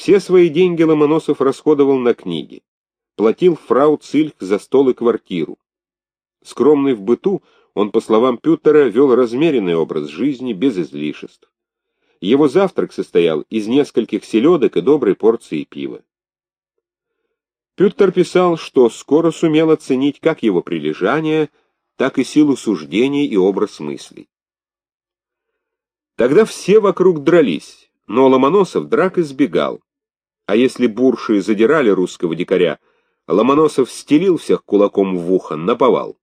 Все свои деньги Ломоносов расходовал на книги. Платил фрау Цильх за стол и квартиру. Скромный в быту, он, по словам Пютера, вел размеренный образ жизни без излишеств. Его завтрак состоял из нескольких селедок и доброй порции пива. Пютер писал, что скоро сумел оценить как его прилежание, так и силу суждений и образ мыслей. Тогда все вокруг дрались, но Ломоносов драк избегал. А если бурши задирали русского дикаря, Ломоносов стелил всех кулаком в ухо, наповал.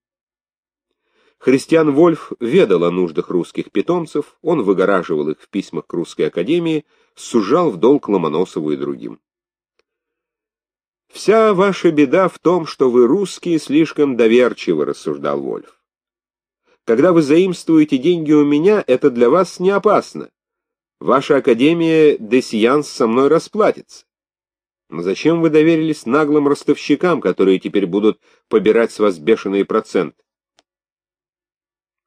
Христиан Вольф ведал о нуждах русских питомцев, он выгораживал их в письмах к Русской Академии, сужал в долг Ломоносову и другим. «Вся ваша беда в том, что вы, русские, слишком доверчивы», — рассуждал Вольф. «Когда вы заимствуете деньги у меня, это для вас не опасно. Ваша Академия де Сианс со мной расплатится. Но зачем вы доверились наглым ростовщикам, которые теперь будут побирать с вас бешеные проценты?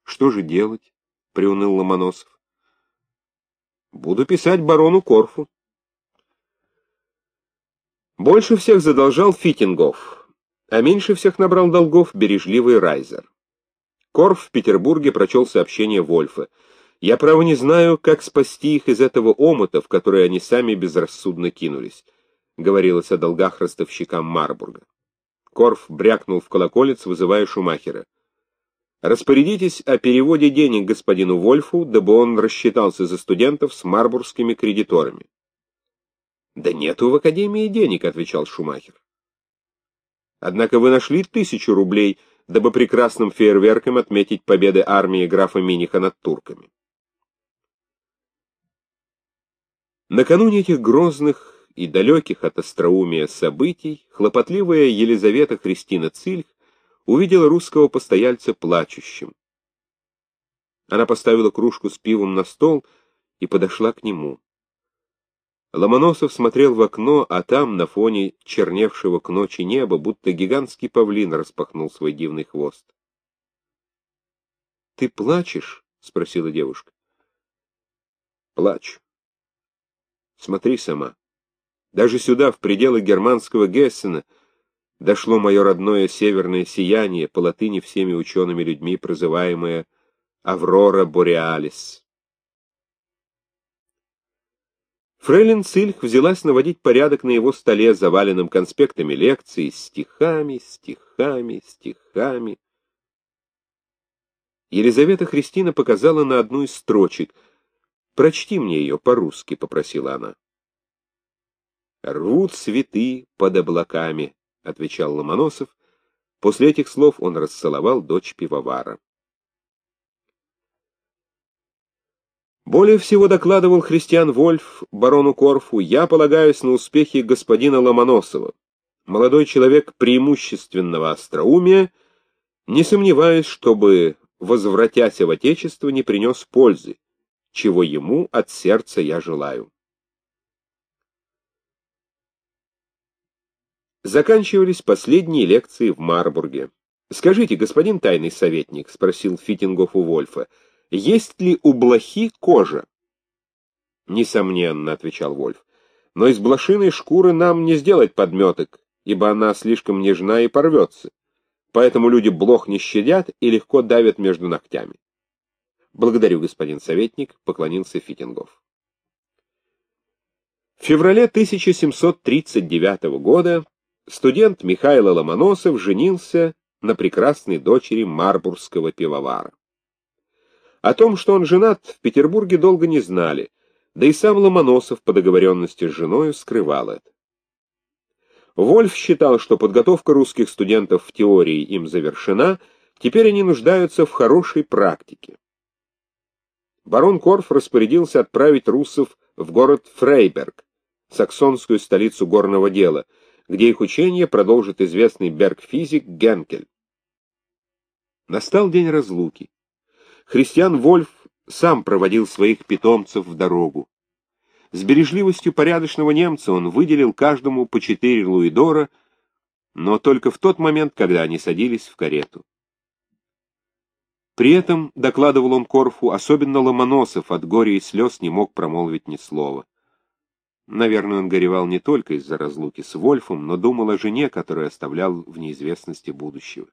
Что же делать? — приуныл Ломоносов. Буду писать барону Корфу. Больше всех задолжал Фитингов, а меньше всех набрал долгов бережливый Райзер. Корф в Петербурге прочел сообщение Вольфа. «Я, право, не знаю, как спасти их из этого омута, в который они сами безрассудно кинулись», — говорилось о долгах ростовщикам Марбурга. Корф брякнул в колоколец, вызывая Шумахера. Распорядитесь о переводе денег господину Вольфу, дабы он рассчитался за студентов с марбургскими кредиторами. Да нету в Академии денег, отвечал Шумахер. Однако вы нашли тысячу рублей, дабы прекрасным фейерверком отметить победы армии графа Миниха над турками. Накануне этих грозных и далеких от остроумия событий хлопотливая Елизавета Христина Цильх увидела русского постояльца плачущим. Она поставила кружку с пивом на стол и подошла к нему. Ломоносов смотрел в окно, а там, на фоне черневшего к ночи неба, будто гигантский павлин распахнул свой дивный хвост. — Ты плачешь? — спросила девушка. — Плачу. Смотри сама. Даже сюда, в пределы германского Гессена, — дошло мое родное северное сияние, по латыни всеми учеными людьми прозываемое «Аврора Бореалис». Фрейлин Цильх взялась наводить порядок на его столе, заваленном конспектами лекций, стихами, стихами, стихами. Елизавета Христина показала на одну из строчек. «Прочти мне ее по-русски», — попросила она. «Рвут цветы под облаками», — отвечал Ломоносов. После этих слов он расцеловал дочь пивовара. Более всего докладывал Христиан Вольф барону Корфу, я полагаюсь на успехи господина Ломоносова. Молодой человек преимущественного остроумия, не сомневаюсь, чтобы, возвратясь в Отечество, не принес пользы, чего ему от сердца я желаю. Заканчивались последние лекции в Марбурге. «Скажите, господин тайный советник», — спросил Фитингов у Вольфа, — «есть ли у блохи кожа?» «Несомненно», — отвечал Вольф, — «но из блошиной шкуры нам не сделать подметок, ибо она слишком нежна и порвется. Поэтому люди блох не щадят и легко давят между ногтями». «Благодарю, господин советник», — поклонился Фитингов. В феврале 1739 года студент Михаил Ломоносов женился на прекрасной дочери марбургского пивовара. О том, что он женат, в Петербурге долго не знали, да и сам Ломоносов по договоренности с женой скрывал это. Вольф считал, что подготовка русских студентов в теории им завершена, теперь они нуждаются в хорошей практике. Барон Корф распорядился отправить руссов в город Фрейберг, саксонскую столицу горного дела, где их учение продолжит известный берг-физик Генкель. Настал день разлуки. Христиан Вольф сам проводил своих питомцев в дорогу. С бережливостью порядочного немца он выделил каждому по четыре луидора, но только в тот момент, когда они садились в карету. При этом, докладывал он Корфу, особенно Ломоносов от горя и слез не мог промолвить ни слова. Наверное, он горевал не только из-за разлуки с Вольфом, но думал о жене, которую оставлял в неизвестности будущего.